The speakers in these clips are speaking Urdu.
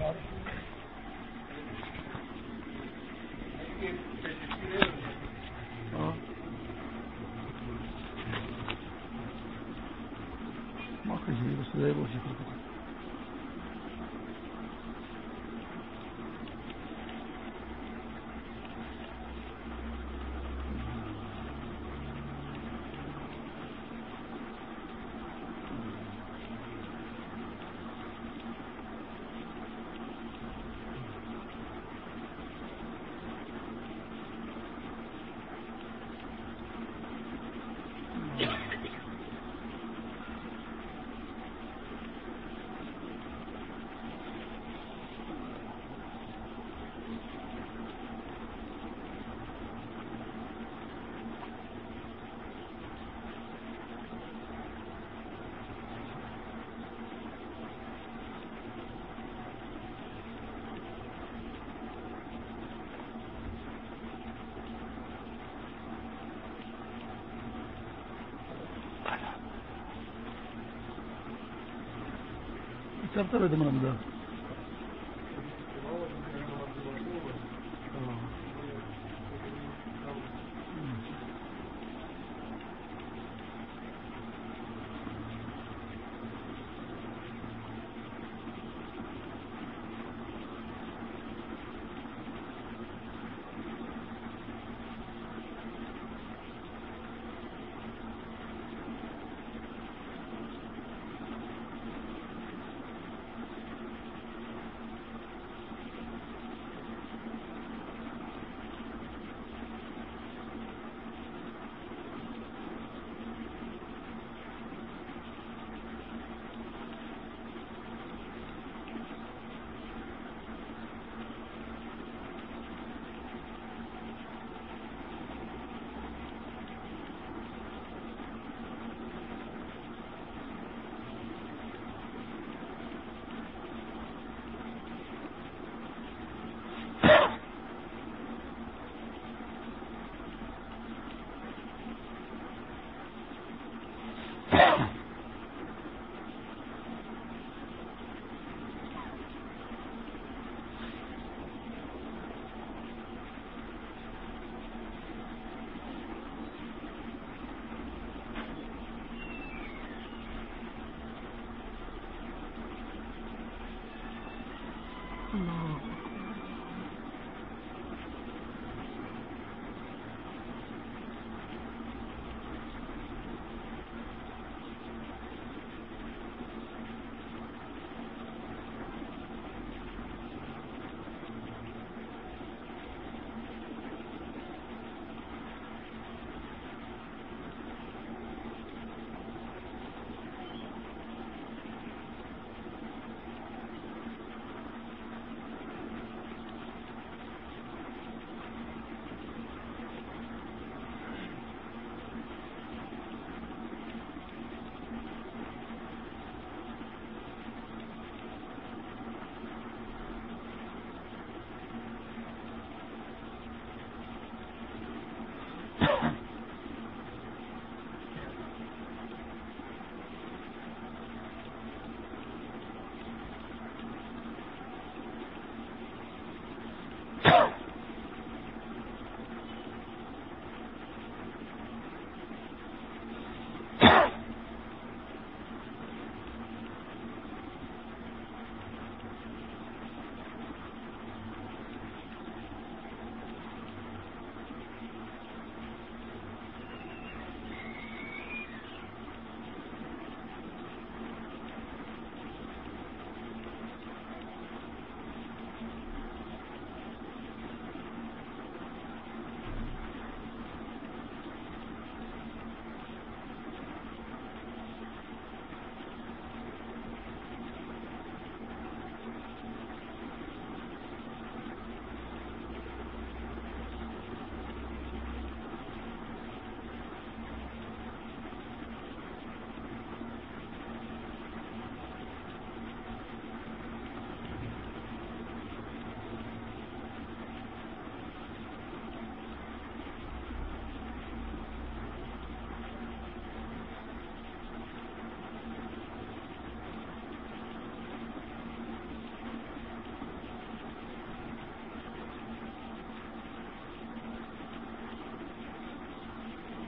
اور کرتا رہے تم رمضان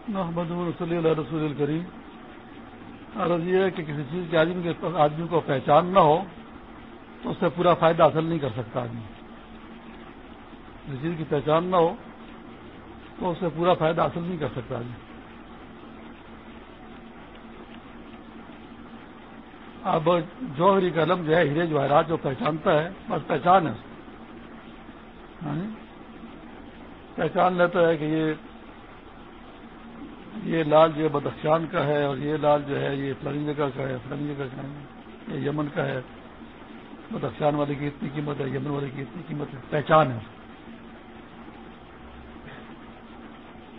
محمد صلی اللہ رسول الکریم عرض یہ ہے کہ کسی چیز کے آدمی کے آدمی کو پہچان نہ ہو تو اس سے پورا فائدہ حاصل نہیں کر سکتا آدمی۔ کسی چیز کی پہچان نہ ہو تو اس سے پورا فائدہ حاصل نہیں کر سکتا آدمی۔ اب جوہری قلم جو ہے ہیرے جواہرات جو پہچانتا ہے، بس پہچان ہے۔ ہاں جی؟ پہچان لیتا ہے کہ یہ یہ لال جو ہے بدخشان کا ہے اور یہ لال جو ہے یہ فلانی جگہ کا ہے فلانی جگہ کا ہے، یہ یمن کا ہے۔ بدخشان والے کی اتنی قیمت ہے، یمن والے کی اتنی قیمت ہے، پہچان ہے۔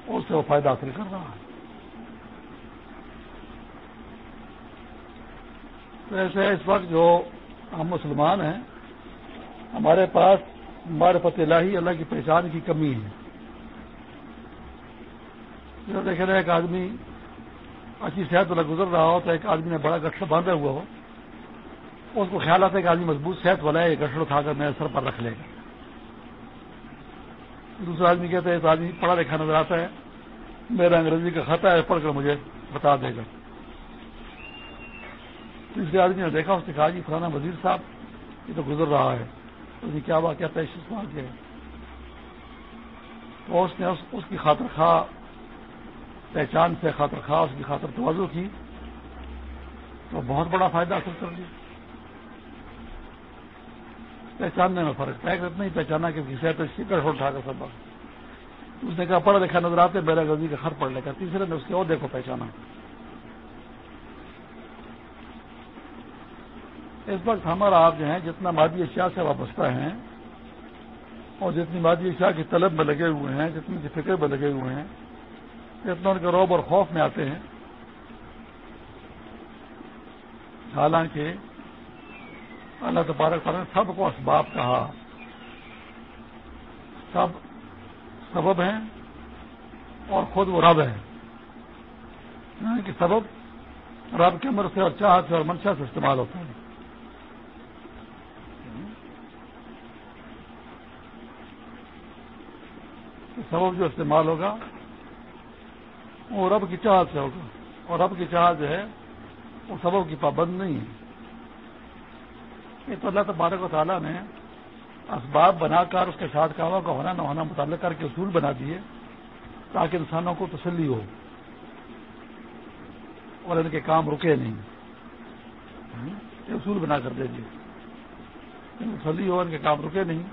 اس سے وہ فائدہ حاصل کر رہا ہے۔ تو ایسے اس وقت جو ہم مسلمان ہیں، ہمارے پاس ہمارے پتہ لاہی اللہ کی پہچان کی کمی ہے۔ ایک آدمی، اچھی صحت والا گزر رہا ہو تو ایک آدمی نے بڑا گٹھڑ باندھا ہوا ہو، اس کو خیال آتا ہے کہ آدمی مضبوط صحت والا ہے، یہ گٹھڑ اٹھا کر میرے سر پر رکھ لے گا۔ دوسرا آدمی کہتا ہے تو آدمی پڑھا لکھا نظر آتا ہے، میرا انگریزی کا خطہ ہے، پڑھ کر مجھے بتا دے گا۔ تیسرے آدمی نے دیکھا، اس نے کہا جی فلانا وزیر صاحب، یہ تو گزر رہا ہے۔ اس نے کیا بات کیا تیشیس مار کے تو اس نے اس کی خاطر خواہ پہچان سے خاطر خواہ اس کی خاطر توازو کی تو بہت بڑا فائدہ حاصل کر لیا۔ پہچاننے میں فرق طے نہیں پہچانا کہ صحت گڑھ اٹھا کر سب اس نے کہا، پڑھا لکھا نظر آتے میرا غزی کا خر پڑھ لے گا تیسرے نے اس کے اور دیکھو پہچانا۔ اس وقت ہمارا آپ جو ہیں، جتنا مادی اشیاء سے وابستہ ہیں اور جتنی مادی اشیاء کی طلب میں لگے ہوئے ہیں، جتنی کی فکر میں لگے ہوئے ہیں جتنا ان کے روب اور خوف میں آتے ہیں۔ حالانکہ اللہ تبارک نے سب کو اسباب کہا۔ سب سبب ہیں اور خود وہ رب ہے یعنی کہ سبب رب کے عمر سے اور چاہت سے اور منشا سے استعمال ہوتا ہے۔ سبب جو استعمال ہوگا وہ رب کی چاہت سے ہوگا۔ اور رب کی چاہت جو ہے، وہ سبب کی پابند نہیں ہے۔ یہ تو اللہ تبارک و تعالیٰ نے اسباب بنا کر اس کے ساتھ کاموں کا ہونا نہ ہونا متعلق کر کے اصول بنا دیے تاکہ انسانوں کو تسلی ہو۔ اور ان کے کام رکے نہیں۔ یہ اصول بنا کر دے دیے۔ تسلی ہو، ان کے کام رکے نہیں۔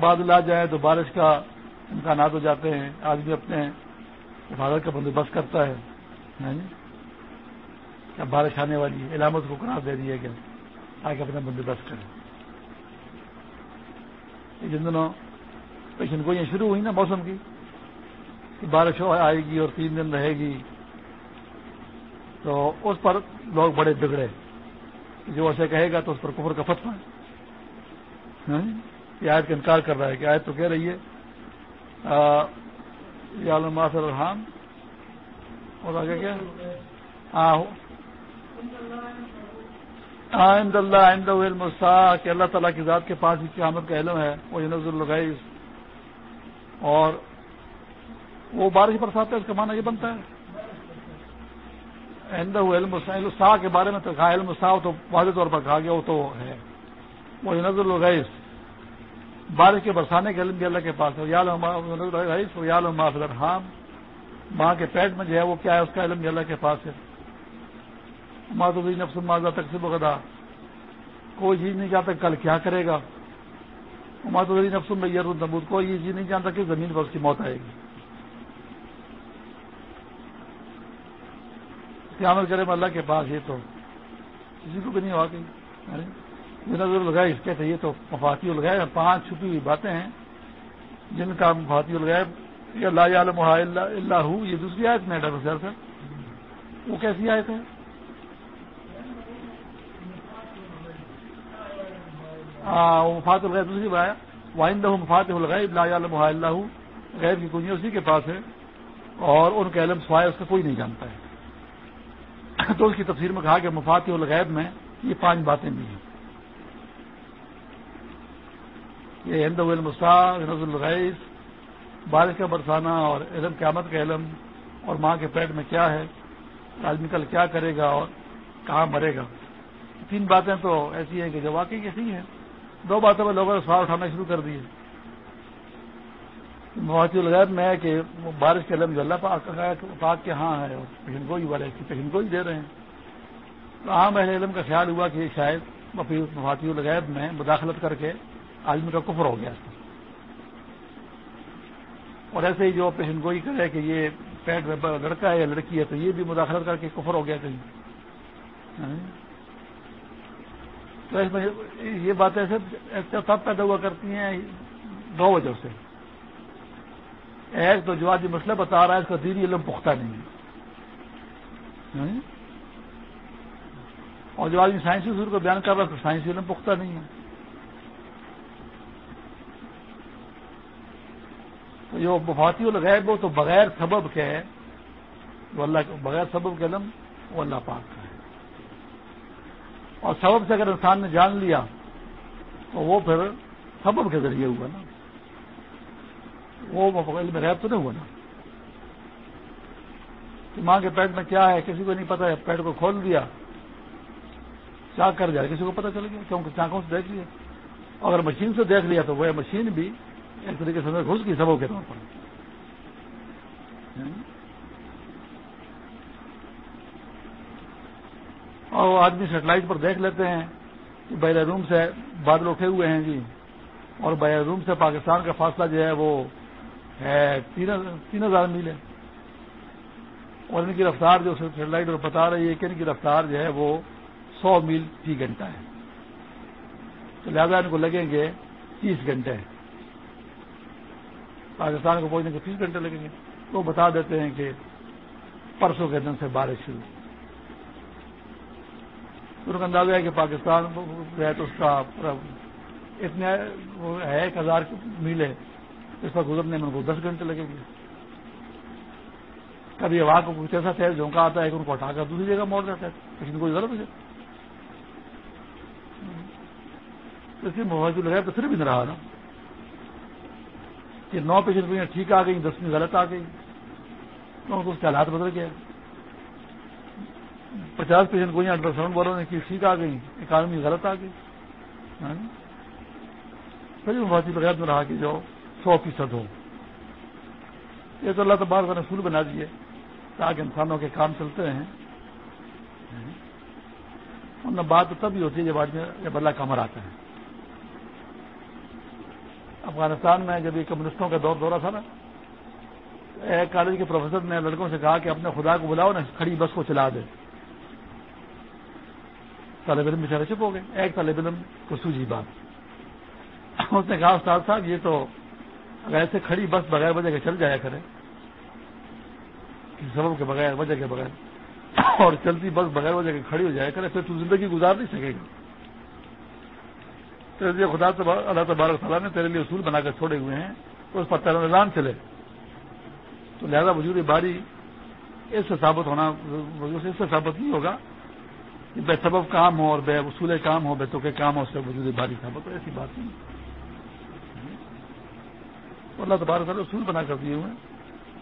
بادل آ جائے تو بارش کا امکانات ہو جاتے ہیں آدمی اپنے حفاظت کا بندوبست کرتا ہے۔ اب بارش آنے والی ہے؟ علامت کو قرار دے دیا گیا تاکہ اپنا بندوبست کریں۔ جن دنوں پیشن گوئیاں شروع ہوئی نا موسم کی، کہ بارش آئے گی اور تین دن رہے گی، تو اس پر لوگ بڑے بگڑے۔ جو ایسے کہے گا تو اس پر کفر کا فتوا ہے۔ یہ آیت کا انکار کر رہا ہے کہ آیت تو کہہ رہی ہے الرحمان اور آگے کیا؟ ہاں آئند اللہ آئند علم کہ اللہ تعالیٰ کی ذات کے پاس کی آمد کا علم ہے، وہ نظر الغیز اور وہ بارش برسات ہے اس کا معنی یہ بنتا ہے۔ علم السا کے بارے میں تو کہا، علم السا تو واضح طور پر کہا گیا، وہ تو ہے۔ وہ نظر الغیز بارش کے برسانے کے علم بھی اللہ کے پاس ہے۔ یال ماں کے پیٹ میں جو ہے وہ کیا ہے، اس کا علم بھی اللہ کے پاس ہے۔ مادری نفس مادہ تک سے کوئی چیز نہیں جانتا کل کیا کرے گا۔ مادری نفس میں یہ نبود کوئی یہ چیز نہیں جانتا کہ زمین پر اس کی موت آئے گی۔ عمل کرے اللہ کے پاس یہ تو۔ کسی کو بھی نہیں ہوا گئی یعنی یہ نظر لگائے اس کہتے یہ تو مفاتی الغائب پانچ چھپی ہوئی باتیں ہیں۔ جن کا مفاتی الغائب یا اللہ عالم اللہ یہ دوسری آیت میں ڈاکٹر سر وہ کیسی آیت ہے؟ ہاں، مفات الغیب دوسری بات وائندہ مفات الغیب، لا عالم اللہ غیب کی کنجی اسی کے پاس ہے اور ان کا علم سوائے اس کا کوئی نہیں جانتا ہے۔ تو اس کی تفسیر میں کہا کہ مفات الغیب میں یہ پانچ باتیں بھی ہیں۔ یہ ہند الغیب بارش کا برسانا اور علم قیامت کا علم اور ماں کے پیٹ میں کیا ہے، آدمی کل کیا کرے گا اور کہاں مرے گا؟ تین باتیں تو ایسی ہیں کہ جو واقعی ایسی ہیں۔ دو باتوں میں لوگوں نے سوال اٹھانا شروع کر دیے۔ مواقع الغیب میں ہے کہ بارش کے علم جو اللہ پاک پاک کے ہاں ہے اور پیشن گوئی والے پیشن گوئی دے رہے ہیں۔ تو عام اہل علم کا خیال ہوا کہ شاید مفاطی الغیب میں مداخلت کر کے آدمی کا کفر ہو گیا۔ اور ایسے ہی جو پیشن گوئی کرے کہ یہ پیٹ میں لڑکا ہے یا لڑکی ہے تو یہ بھی مداخلت کر کے کفر ہو گیا کہیں۔ ہاں۔ تو اس میں یہ باتیں سب پیدا ہوا کرتی ہیں دو وجہ سے۔ ایک تو جو آج مسئلہ بتا رہا ہے اس کا دینی علم پختہ نہیں ہے۔ ہاں۔ اور جو آدمی سائنسی اصول کو بیان کر رہا ہے تو سائنسی علم پختہ نہیں ہے۔ تو جو مفاتی الغیب وہ تو بغیر سبب کے ہے۔ اللہ بغیر سبب کے علم، وہ اللہ پاک کا ہے۔ اور سبب سے اگر انسان نے جان لیا، تو وہ پھر سبب کے ذریعے ہوا نا۔ وہ علم غیب تو نہیں ہوا نا۔ کہ ماں کے پیٹ میں کیا ہے، کسی کو نہیں پتا ہے، پیٹ کو کھول دیا کیا کر جائے کسی کو پتا چل گیا، کیونکہ چاقوں سے دیکھ لیا۔ اگر مشین سے دیکھ لیا تو وہ مشین بھی۔ ایک طریقے سے گھس گئی سبوں کے طور پر اور وہ آدمی سیٹلائٹ پر دیکھ لیتے ہیں کہ بحر روم سے بادل اٹھے ہوئے ہیں جی۔ اور بحر روم سے پاکستان کا فاصلہ جو ہے وہ ہے تین ہزار میل ہے۔ اور ان کی رفتار جو سیٹلائٹ پر بتا رہی ہے کہ ان کی رفتار جو ہے وہ سو میل فی گھنٹہ ہے۔ تو لہٰذا ان کو لگیں گے تیس گھنٹے۔ پاکستان کو پہنچنے کے تیس گھنٹے لگیں گے۔ تو بتا دیتے ہیں کہ پرسوں کے دن سے بارش شروع۔ ان کا اندازہ ہے کہ پاکستان ہے تو اس کا اتنے ہے ایک ہزار میل ہے۔ اس پر گزرنے میں ان کو دس گھنٹے لگیں گے۔ کبھی ہوا کو کچھ ایسا تیز جھونکا آتا ہے کہ ان کو ہٹا کر دوسری جگہ موڑ جاتا ہے۔ لیکن کوئی ضرورت نہیں اسی موبائل لگایا تو پھر بھی نہیں رہا نا کہ نو پیشنٹ کو ٹھیک آ گئی دسویں غلط آ گئی تو اس کے حالات بدل گئے۔ پچاس پیشنٹ کو الٹرا ساؤنڈ والوں نے کی ٹھیک آ گئی اکانوی غلط آ گئی۔ ہاں جی؟ پھر بغیر میں رہا کہ جو سو فیصد ہو۔ یہ تو اللہ تبار کا اصول بنا دیے تاکہ انسانوں کے کام چلتے ہیں۔ ہاں جی؟ ان بات تب ہی ہوتی ہے جب آدمی جب اللہ کمر آتا ہے۔ افغانستان میں جب یہ کمیونسٹوں کا دور دورہ تھا نا ایک کالج کے پروفیسر نے لڑکوں سے کہا کہ اپنے خدا کو بلاؤ نا کھڑی بس کو چلا دے۔ طالب علم بچارے چپ ہو گئے۔ ایک طالب علم کو سوجی بات۔ اس نے کہا، استاد صاحب، یہ تو اگر ایسے کھڑی بس بغیر وجہ کے چل جایا کرے سبب کے بغیر، وجہ کے بغیر، اور چلتی بس بغیر وجہ کے کھڑی ہو جائے کرے، پھر تو زندگی گزار نہیں سکے گا۔ تو لیے خدا اللہ تبارک تعالیٰ نے تیرے لیے اصول بنا کر چھوڑے ہوئے ہیں، تو اس پر تیرا نظام چلے۔ تو لہذا وجود باری اس سے ثابت ہونا اس سے ثابت نہیں ہوگا کہ بے سبب کام ہو اور بے اصول کام ہو، بے تو کام ہو، اس سے وجود باری ثابت ہو ایسی بات نہیں۔ اللہ تبارک تعالیٰ اصول بنا کر دیے ہوئے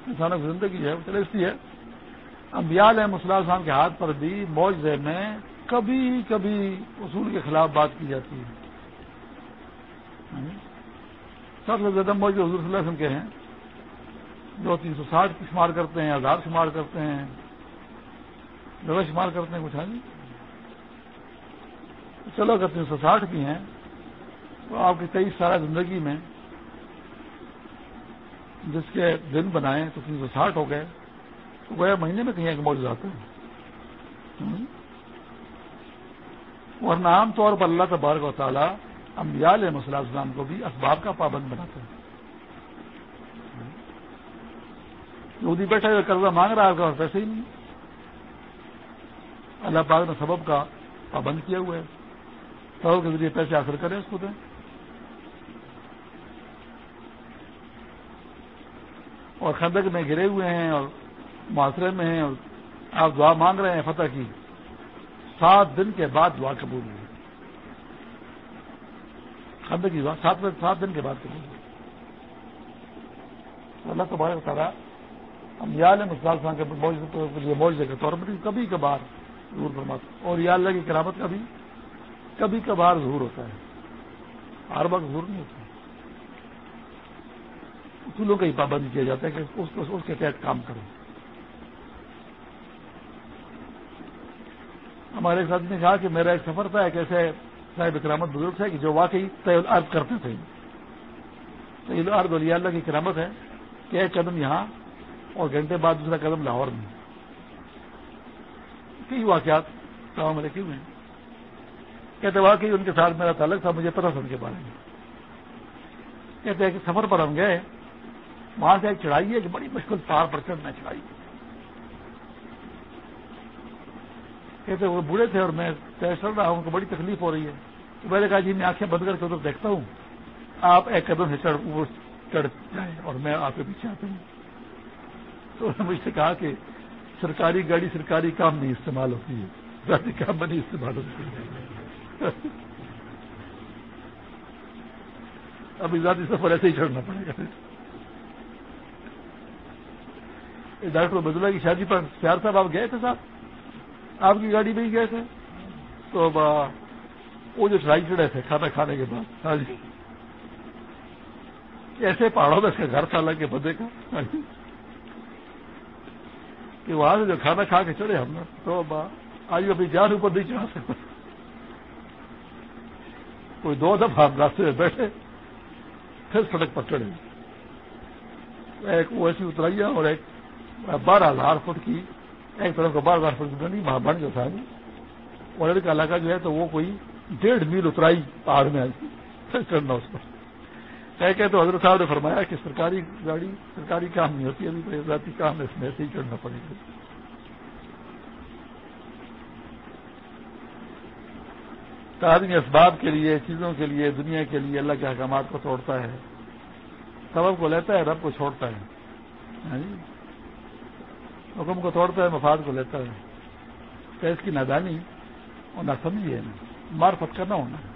انسانوں کی زندگی ہے وہ چلے، اس لیے امبیال مسلح خان کے ہاتھ پر بھی معجزے میں کبھی کبھی اصول کے خلاف بات کی جاتی ہے۔ ہاں جی۔ سب سے زیادہ موجود حضور صلی اللہ علیہ وسلم کے ہیں۔ جو تین سو ساٹھ کی شمار کرتے ہیں، ہزار شمار کرتے ہیں۔ دو شمار کرتے ہیں کچھ ہاں جی۔ چلو اگر تین سو ساٹھ بھی ہیں، تو آپ کی تیئیس سارا زندگی میں جس کے دن بنائے تو تین سو ساٹھ ہو گئے، تو وہ مہینے میں کہیں ایک موجود آتے ہیں۔ ہاں جی۔ ورنہ عام طور پر اللہ تبارک و تعالیٰ انبیاء علیہ مسلح السلام کو بھی اسباب کا پابند بناتے ہیں۔ یہودی بیٹھا ہوئے قرضہ مانگ رہا ہے پیسے ہی نہیں۔ اللہ پاک نے سبب کا پابند کیا ہوا ہے۔ سبب کے ذریعے پیسے حاصل کریں، اس کو دیں۔ اور خندق میں گرے ہوئے ہیں اور معاشرے میں ہیں اور آپ دعا مانگ رہے ہیں، فتح کی۔ سات دن کے بعد دعا قبول ہوئی۔ کی سات سات دن کے بعد اللہ تبارک تعالیٰ ہم یا مسلال خان کے معاوضے کے طور پر کبھی کبھار ظہور فرماتا اور یا اللہ کی کرامت کا بھی کبھی کبھار ظہور ہوتا ہے۔ ہر وقت ظہور نہیں ہوتا۔ اصولوں کا ہی پابند کیا جاتا ہے کہ اس اس کے تحت کام کریں ہمارے ساتھ نے کہا کہ میرا ایک سفر تھا، ایک ایسے صاحب کرامت بزرگ تھے کہ جو واقعی طیل عرض کرتے تھے۔ طیل عرض ولی اللہ کی کرامت ہے کہ ایک قدم یہاں اور گھنٹے بعد دوسرا قدم لاہور میں۔ کئی واقعات کام رکھے ہوئے ہیں۔ کہتے واقعی ان کے ساتھ میرا تعلق تھا، مجھے پتا تھا ان کے بارے میں۔ کہتے ہیں کہ سفر پر ہم گئے، وہاں سے ایک چڑھائی ہے کہ بڑی مشکل پہاڑ پر چڑھنا چڑھائی۔ کہتے وہ بوڑھے تھے اور میں طے چل رہا ہوں، ان کو بڑی تکلیف ہو رہی ہے۔ تو میں نے کہا جی میں آنکھیں بند کر کے ادھر دیکھتا ہوں۔ آپ ایک قدم سے چڑھ چڑھ جائیں اور میں آپ کے پیچھے آتا ہوں۔ تو انہوں نے مجھ سے کہا کہ سرکاری گاڑی سرکاری کام نہیں استعمال ہوتی ہے۔ ذاتی کام میں نہیں استعمال ہوتی۔ ہے ابھی ذاتی سفر ایسے ہی چڑھنا پڑے گا۔ ڈاکٹر بدلا کی شادی پر پیار صاحب آپ گئے تھے صاحب؟ آپ کی گاڑی میں ہی گئے تھے؟ تو وہ جو چڑھائی چڑھے تھے کھانا کھانے کے بعد ہاں جی۔ ایسے پہاڑوں میں اس کا گھر تھا لگ بدے کا ہاں جی۔ کہ وہاں سے جو کھانا کھا کے چڑھے ہم نے تو آج ابھی جان اوپر نہیں چڑھا سکتا کوئی دو دفعہ ہم راستے میں بیٹھے، پھر سڑک پر چڑھے۔ ایک وہ ایسی اترائیا اور ایک بارہ ہزار فٹ کی ایک طرف کا بارہ ہزار فٹ کی وہاں بن جو تھا اور کا علاقہ جو ہے تو وہ کوئی ڈیڑھ میل اترائی پہاڑ میں پھر چڑھنا اس پر۔ کہ تو حضرت صاحب نے فرمایا کہ سرکاری گاڑی، سرکاری کام نہیں ہوتی یعنی ابھی تو ذاتی کام ہے، اس میں ایسے ہی چڑھنا پڑے گا۔ آدمی اسباب کے لیے، چیزوں کے لیے، دنیا کے لیے اللہ کے احکامات کو توڑتا ہے۔ سبب کو لیتا ہے، رب کو چھوڑتا ہے۔ ہاں جی؟ حکم کو توڑتا ہے، مفاد کو لیتا ہے۔ تو اس کی نادانی اور نہ سمجھیے مار پت کرنا ہونا۔ ہے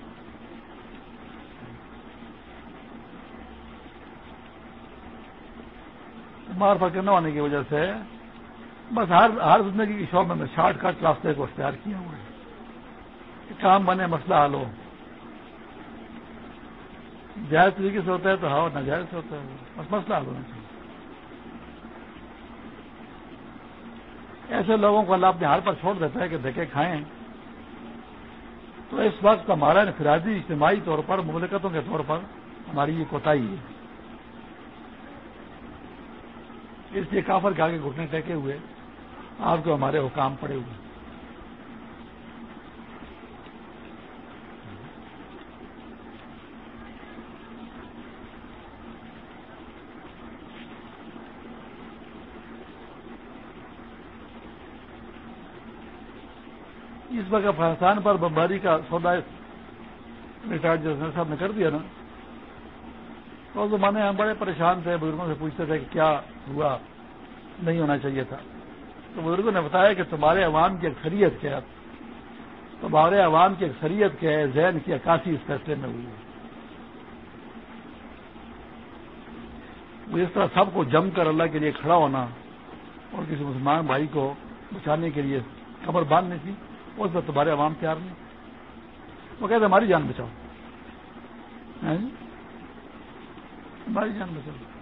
مار نہ ہونے کی وجہ سے بس ہر ہر زندگی کی شعبے میں شارٹ کٹ راستے کو اختیار کیا ہوا ہے۔ کام بنے، مسئلہ حل ہو۔ جائز طریقے سے ہوتا ہے تو ہاں ناجائز سے ہوتا ہے۔ بس مسئلہ حل ہونا چاہیے۔ ایسے لوگوں کو اللہ اپنے ہار پر چھوڑ دیتا ہے کہ دھکے کھائیں۔ تو اس وقت ہمارا انفرادی اجتماعی طور پر، مملکتوں کے طور پر ہماری یہ کوتاہی ہے۔ اس لیے کافر کے آگے گھٹنے ٹیکے ہوئے، آپ کو ہمارے حکام پڑے ہوئے۔ اس وقت افغانستان پر بمباری کا سودا ریٹائرڈ جنرل صاحب نے کر دیا نا، تو زمانے ہم بڑے پریشان تھے، بزرگوں سے پوچھتے تھے کہ کیا ہوا، نہیں ہونا چاہیے تھا۔ تو بزرگوں نے بتایا کہ تمہارے عوام کی اکثریت کے تمہارے عوام کی اکثریت کے ذہن کی عکاسی اس فیصلے میں ہوئی ہے۔ اس طرح سب کو جم کر اللہ کے لیے کھڑا ہونا اور کسی مسلمان بھائی کو بچانے کے لیے کمر باندھنے کی اس پر تمہارے عوام تیار نہیں۔ وہ کہتے ہماری جان بچاؤ۔ ہاں جی؟ ہماری جان بچاؤ۔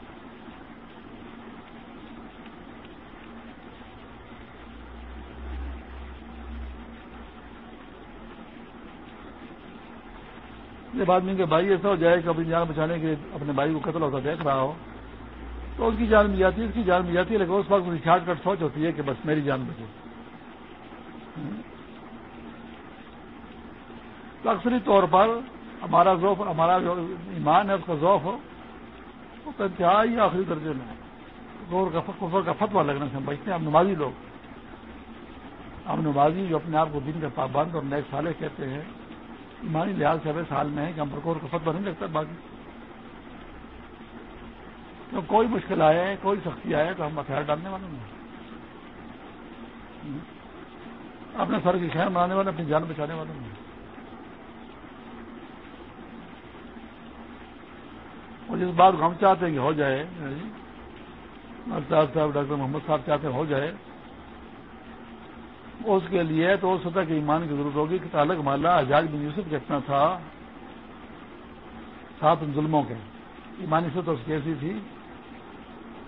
جب آدمی کے بھائی ایسا ہو جائے کہ اپنی جان بچانے کے لیے اپنے بھائی کو قتل ہوتا دیکھ رہا ہو، تو اس کی جان بھی جاتی ہے، اس کی جان بھی جاتی ہے، لیکن اس وقت شارٹ کٹ سوچ ہوتی ہے کہ بس میری جان بچے۔ ہاں۔ تو اکثری طور پر ہمارا ذوف ہمارا جو ایمان ہے، اس کا ذوف ہو وہ تو انتہائی آخری درجے میں غور کا کا فتوا لگنے سے ہم بچتے ہیں۔ ہم نمازی لوگ ہم نمازی جو اپنے آپ کو دن کا پابند اور نئے سالے کہتے ہیں، ایمانی لحاظ سے ایسے حال میں ہے کہ ہم پر کا فتوا نہیں لگتا باقی۔ تو کوئی مشکل آئے، کوئی سختی آئے تو ہم ہتھیار ڈالنے والے نہیں اپنے سر کی خیر بنانے والے، اپنی جان بچانے والے نہیں اور جس بات کو ہم چاہتے ہیں کہ ہو جائے یعنی الطاف صاحب، ڈاکٹر محمد صاحب چاہتے ہیں ہو جائے۔ اس کے لیے تو اس سطح کے ایمان کی ضرورت ہوگی کہ تعلق مالا اجاج بن یوسف کتنا تھا، سات ظلموں کے۔ ایمانی سے تو اس کی ایسی تھی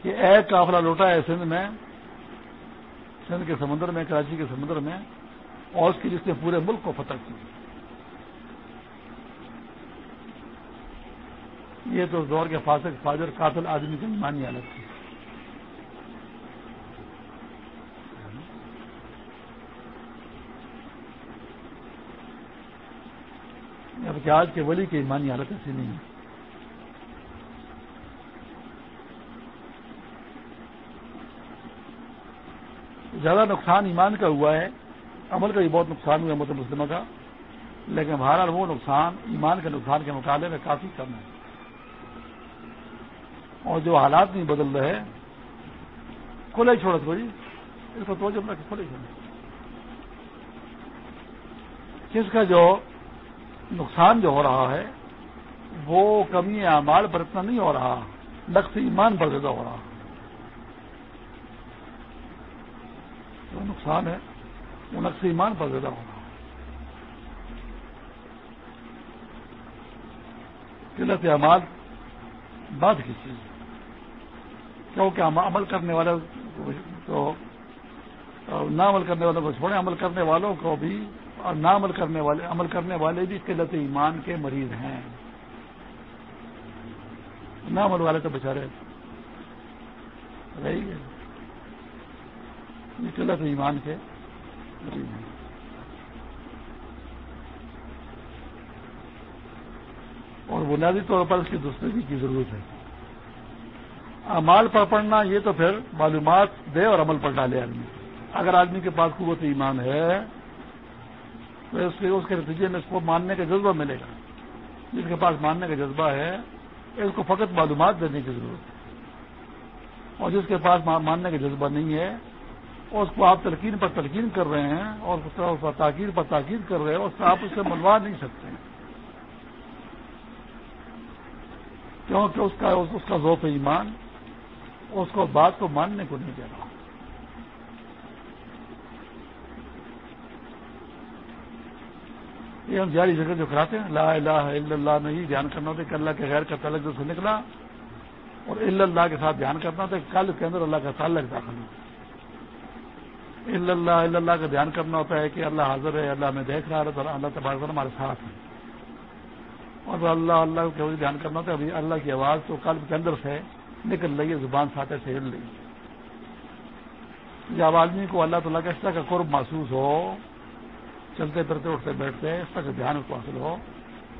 کہ ایک قافلہ لوٹا ہے سندھ میں، سندھ کے سمندر میں، کراچی کے سمندر میں، اور اس کی جس نے پورے ملک کو فتح کی۔ یہ تو دور کے فاسق فاجر قاتل آدمی کی ایمانی حالت تھی۔ جبکہ آج کے ولی کی ایمانی حالت ایسی نہیں ہے۔ زیادہ نقصان ایمان کا ہوا ہے، عمل کا بھی بہت نقصان ہوا ہے مت مسلمہ کا، لیکن ہمارا وہ نقصان ایمان کے نقصان کے مقابلے میں کافی کم ہے۔ اور جو حالات نہیں بدل رہے کھلے چھوڑ کو جی۔ اس کو تو جب کھلے چھوڑ کس کا جو نقصان جو ہو رہا ہے، وہ کمی اعمال پر اتنا نہیں ہو رہا، نقص ایمان پر زیادہ ہو رہا۔ جو نقصان ہے، وہ نقص ایمان پر زیادہ ہو رہا۔ قلت اعمال، بعد کی چیز۔ ہے کیونکہ عمل کرنے والے تو نہ عمل کرنے والوں کو چھوڑیں، عمل کرنے والوں کو بھی اور نہ عمل کرنے والے، عمل کرنے والے بھی قلت ایمان کے مریض ہیں۔ نہ عمل والے تو بچارے رہی گئے۔ یہ قلت ایمان کے مریض ہیں۔ اور بنیادی طور پر اس کی دوسری کی ضرورت ہے۔ امال پر پڑھنا، یہ تو پھر معلومات دے اور عمل پر ڈالے آدمی۔ اگر آدمی کے پاس قوت ایمان ہے، تو اس کے اس کے نتیجے میں اس کو ماننے کا جذبہ ملے گا۔ جس کے پاس ماننے کا جذبہ ہے، اس کو فقط معلومات دینے کی ضرورت ہے۔ اور جس کے پاس ماننے کا جذبہ نہیں ہے، اس کو آپ تلقین پر تلقین کر رہے ہیں، اور اس پر تاکیر پر تاکیر کر رہے ہیں، اس آپ اس سے منوا نہیں سکتے۔ کیونکہ اس کا اس کا ذوق ایمان اس کو بات کو ماننے کو نہیں دے رہا۔ یہ ہم جاری جگہ جو کراتے ہیں، لا الہ الا اللہ نہیں دھیان کرنا ہوتا، کہ اللہ کے غیر کا تعلق جو سے نکلا، اور الا اللہ کے ساتھ دھیان کرنا ہوتا، کہ کل کے اندر اللہ کا تعلق داخل الا اللہ الا اللہ کا دھیان کرنا ہوتا ہے کہ اللہ حاضر ہے، اللہ میں دیکھ رہا ہے، اللہ تبارک ہمارے ساتھ ہے اور اللہ اللہ کو دھیان کرنا ہوتا؟ ہے ابھی اللہ کی آواز تو قلب کے اندر سے نکل رہی ہے زبان ساتھ سے ہل رہی ہے جب آدمی کو اللہ تعالیٰ کا اس طرح کا قرب محسوس ہو، چلتے پھرتے، اٹھتے بیٹھتے، اس طرح کا دھیان اس کو حاصل ہو،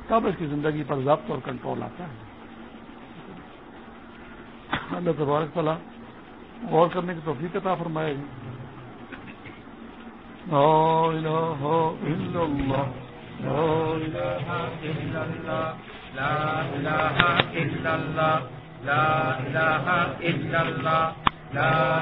تب اس کی زندگی پر ضبط اور کنٹرول آتا ہے۔ اللہ تبارک تعالیٰ غور کرنے کی توفیق عطا فرمائے۔ گی لا